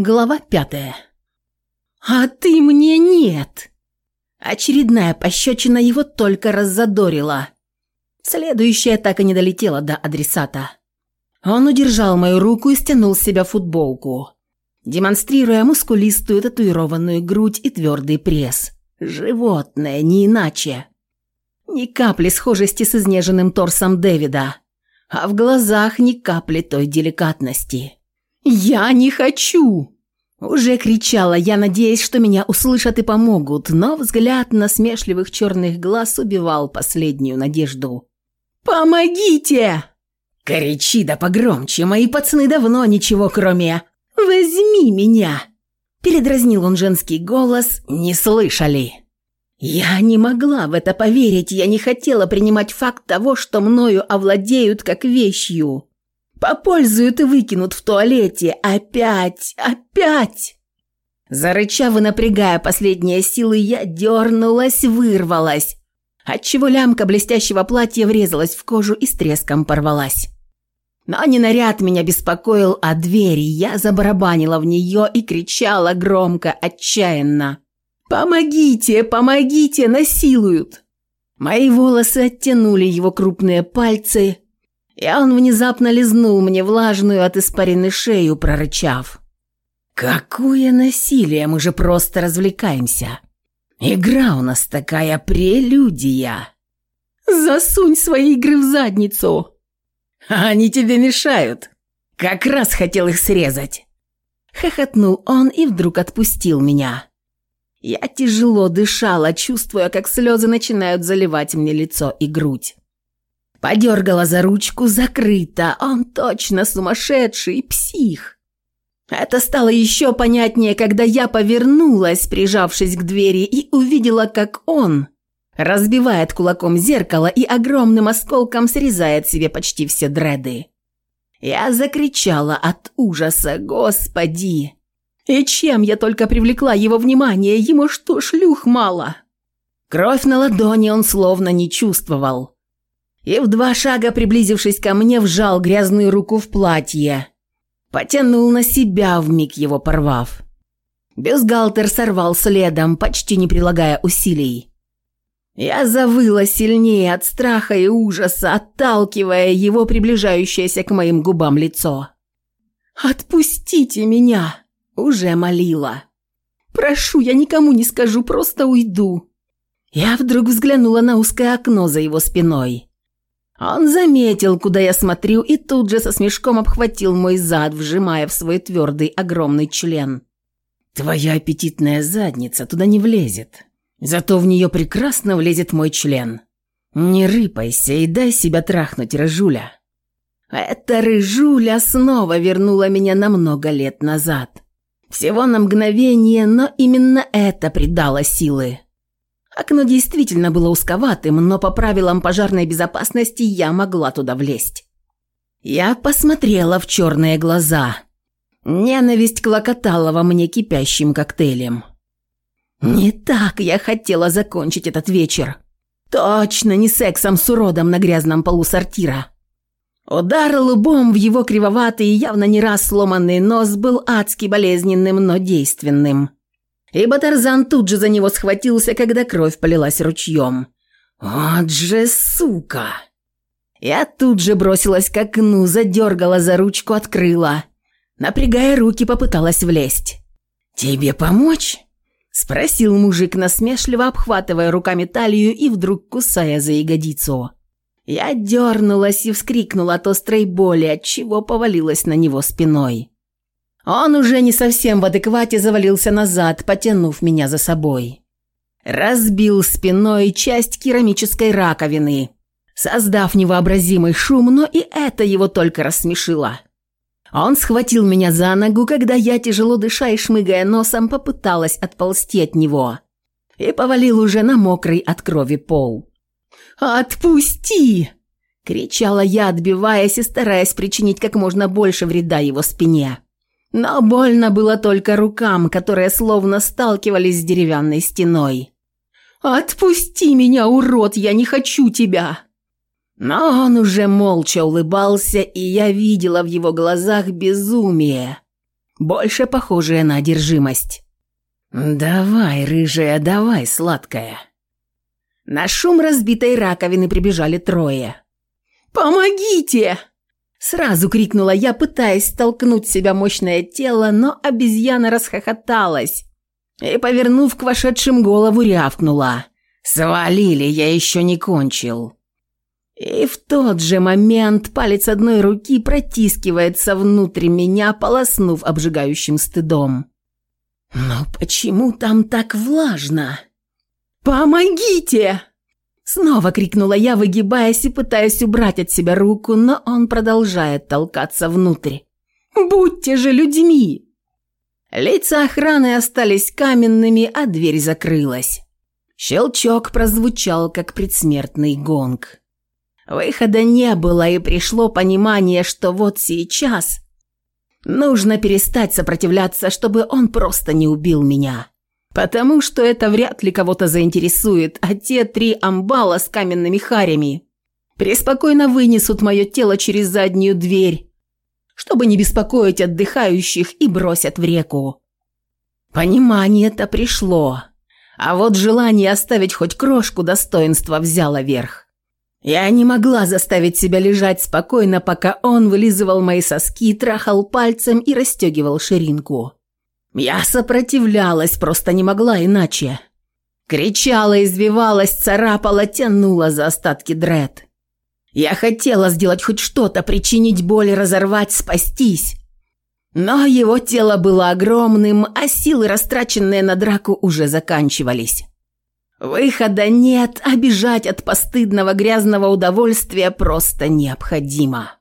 Глава пятая. «А ты мне нет!» Очередная пощечина его только раззадорила. Следующая так и не долетела до адресата. Он удержал мою руку и стянул с себя футболку, демонстрируя мускулистую татуированную грудь и твердый пресс. Животное, не иначе. Ни капли схожести с изнеженным торсом Дэвида, а в глазах ни капли той деликатности. «Я не хочу!» Уже кричала, я надеясь, что меня услышат и помогут, но взгляд на смешливых черных глаз убивал последнюю надежду. «Помогите!» «Кричи да погромче, мои пацаны давно ничего кроме...» «Возьми меня!» Передразнил он женский голос, не слышали. Я не могла в это поверить, я не хотела принимать факт того, что мною овладеют как вещью. Попользуют и выкинут в туалете. Опять, опять!» Зарычав и напрягая последние силы, я дернулась, вырвалась, отчего лямка блестящего платья врезалась в кожу и с треском порвалась. Но не наряд меня беспокоил, а двери. Я забарабанила в нее и кричала громко, отчаянно. «Помогите! Помогите! Насилуют!» Мои волосы оттянули его крупные пальцы – и он внезапно лизнул мне влажную от испаренной шею, прорычав. «Какое насилие! Мы же просто развлекаемся! Игра у нас такая прелюдия!» «Засунь свои игры в задницу!» «Они тебе мешают! Как раз хотел их срезать!» Хохотнул он и вдруг отпустил меня. Я тяжело дышала, чувствуя, как слезы начинают заливать мне лицо и грудь. Подергала за ручку закрыто. Он точно сумасшедший псих. Это стало еще понятнее, когда я повернулась, прижавшись к двери, и увидела, как он разбивает кулаком зеркало и огромным осколком срезает себе почти все дреды. Я закричала от ужаса «Господи!» И чем я только привлекла его внимание, ему что, шлюх мало? Кровь на ладони он словно не чувствовал и в два шага, приблизившись ко мне, вжал грязную руку в платье. Потянул на себя, вмиг его порвав. Бюстгальтер сорвал следом, почти не прилагая усилий. Я завыла сильнее от страха и ужаса, отталкивая его приближающееся к моим губам лицо. «Отпустите меня!» – уже молила. «Прошу, я никому не скажу, просто уйду». Я вдруг взглянула на узкое окно за его спиной. Он заметил, куда я смотрю, и тут же со смешком обхватил мой зад, вжимая в свой твердый огромный член. «Твоя аппетитная задница туда не влезет. Зато в нее прекрасно влезет мой член. Не рыпайся и дай себя трахнуть, рыжуля». Эта рыжуля снова вернула меня на много лет назад. Всего на мгновение, но именно это придало силы. Окно действительно было узковатым, но по правилам пожарной безопасности я могла туда влезть. Я посмотрела в черные глаза. Ненависть клокотала во мне кипящим коктейлем. Не так я хотела закончить этот вечер. Точно не сексом с уродом на грязном полу сортира. Удар лбом в его кривоватый, и явно не раз сломанный нос был адски болезненным, но действенным. И Батарзан тут же за него схватился, когда кровь полилась ручьем. «Вот же сука!» Я тут же бросилась к окну, задергала за ручку, открыла. Напрягая руки, попыталась влезть. «Тебе помочь?» – спросил мужик, насмешливо обхватывая руками талию и вдруг кусая за ягодицу. Я дернулась и вскрикнула от острой боли, от чего повалилась на него спиной. Он уже не совсем в адеквате завалился назад, потянув меня за собой. Разбил спиной часть керамической раковины, создав невообразимый шум, но и это его только рассмешило. Он схватил меня за ногу, когда я, тяжело дыша и шмыгая носом, попыталась отползти от него и повалил уже на мокрый от крови пол. «Отпусти!» – кричала я, отбиваясь и стараясь причинить как можно больше вреда его спине. Но больно было только рукам, которые словно сталкивались с деревянной стеной. «Отпусти меня, урод, я не хочу тебя!» Но он уже молча улыбался, и я видела в его глазах безумие, больше похожее на одержимость. «Давай, рыжая, давай, сладкая!» На шум разбитой раковины прибежали трое. «Помогите!» Сразу крикнула я, пытаясь толкнуть себя мощное тело, но обезьяна расхохоталась и, повернув к вошедшим голову, рявкнула. «Свалили, я еще не кончил». И в тот же момент палец одной руки протискивается внутрь меня, полоснув обжигающим стыдом. «Но почему там так влажно?» «Помогите!» Снова крикнула я, выгибаясь и пытаясь убрать от себя руку, но он продолжает толкаться внутрь. «Будьте же людьми!» Лица охраны остались каменными, а дверь закрылась. Щелчок прозвучал, как предсмертный гонг. Выхода не было, и пришло понимание, что вот сейчас нужно перестать сопротивляться, чтобы он просто не убил меня потому что это вряд ли кого-то заинтересует, а те три амбала с каменными харями преспокойно вынесут мое тело через заднюю дверь, чтобы не беспокоить отдыхающих и бросят в реку. Понимание-то пришло, а вот желание оставить хоть крошку достоинства взяло верх. Я не могла заставить себя лежать спокойно, пока он вылизывал мои соски, трахал пальцем и расстегивал ширинку. Я сопротивлялась, просто не могла иначе. Кричала, извивалась, царапала, тянула за остатки дред. Я хотела сделать хоть что-то, причинить боль, разорвать, спастись. Но его тело было огромным, а силы, растраченные на драку, уже заканчивались. Выхода нет, а бежать от постыдного грязного удовольствия просто необходимо.